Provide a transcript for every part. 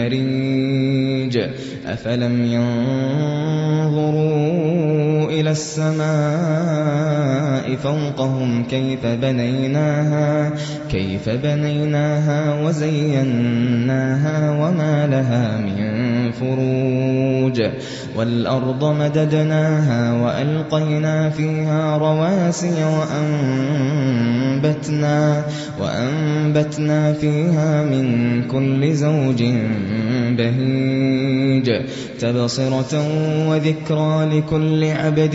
مريج أفلم ينظروا إلى السماء فوقهم كيف بنيناها كيف بنيناها وزيناها وما لها من فروج. والأرض مددناها وألقينا فيها رواسي وأنبتنا وأنبتنا فيها من كل زوج بهيج. تبصرة وذكرى لكل عبد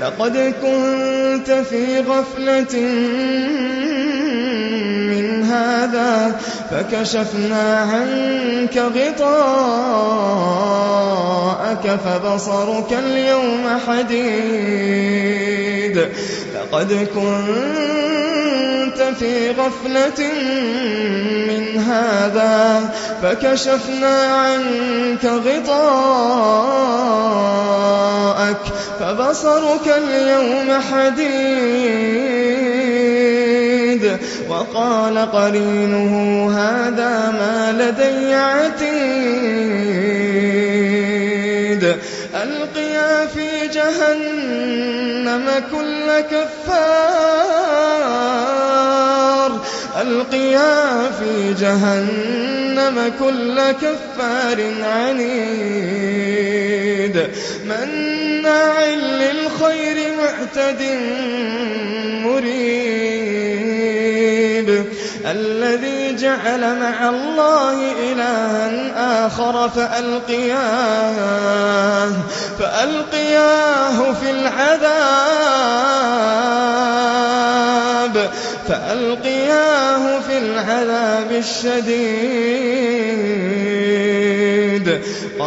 لقد كنت في غفلة من هذا فكشفنا عنك غطاءك فبصرك اليوم حديد. لقد كنت في غفلة من هذا فكشفنا عنك غطاءك فبصرك اليوم حديد. وقال قرينه هذا ما لدي عتيد. ألقيا في جهنم كل كفار. ألقيا في جهنم جهنم كل كفار عنيد. مناع للخير معتد مريب. الذي جعل مع الله إلها آخر فألقياه فألقياه في العذاب فألقياه في العذاب الشديد.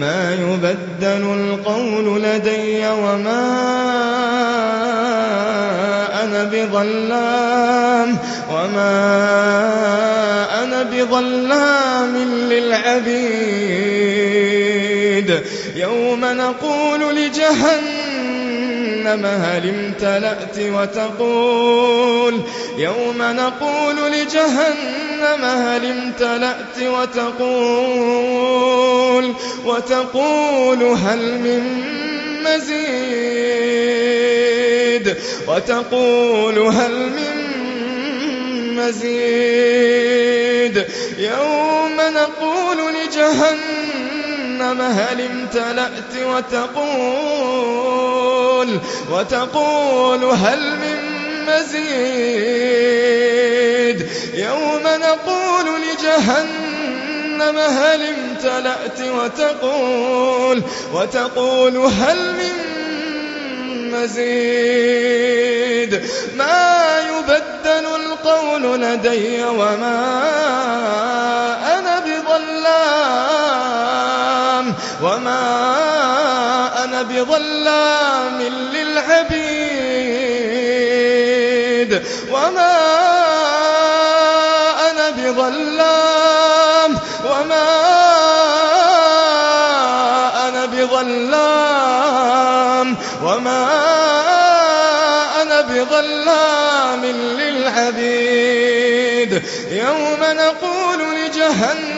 ما يبدل القول لدي وما أنا بظلام وما أنا بظلام للعبيد. يوم نقول لجهنم هل امتلأت وتقول يوم نقول لجهنم هل امتلأت وتقول وتقول هل من مزيد وتقول هل من مزيد يوم نقول لجهنم هل امتلأت وتقول وتقول هل من مزيد يوم نقول لجهنم هل امتلأت وتقول وتقول هل من مزيد ما يبدل القول لدي وما بظلام للعبيد. وما أنا بظلام. وما أنا بظلام. وما أنا بظلام للعبيد. يوم نقول لجهنم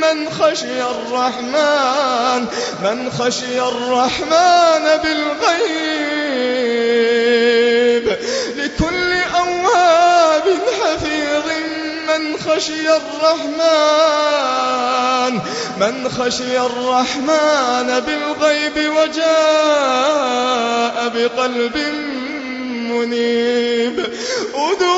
من خشي الرحمن من خشي الرحمن بالغيب. لكل أواب حفيظ من خشي الرحمن من خشي الرحمن بالغيب وجاء بقلب منيب. ادخلوها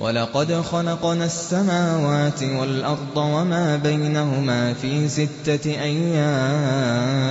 ولقد خلقنا السماوات والأرض وما بينهما في ستة أيام.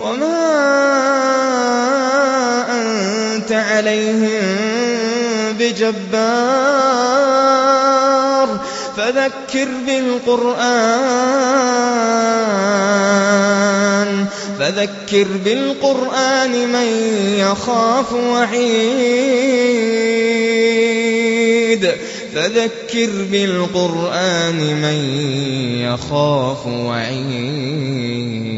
وما أنت عليهم بجبار فذكر بالقرآن فذكر بالقرآن من يخاف وعيد فذكر بالقرآن من يخاف وعيد